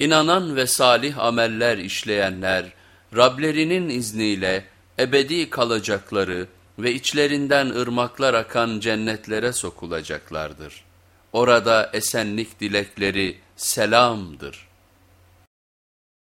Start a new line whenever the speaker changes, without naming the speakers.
İnanan ve salih ameller işleyenler, Rablerinin izniyle ebedi kalacakları ve içlerinden ırmaklar akan cennetlere sokulacaklardır. Orada esenlik dilekleri selamdır.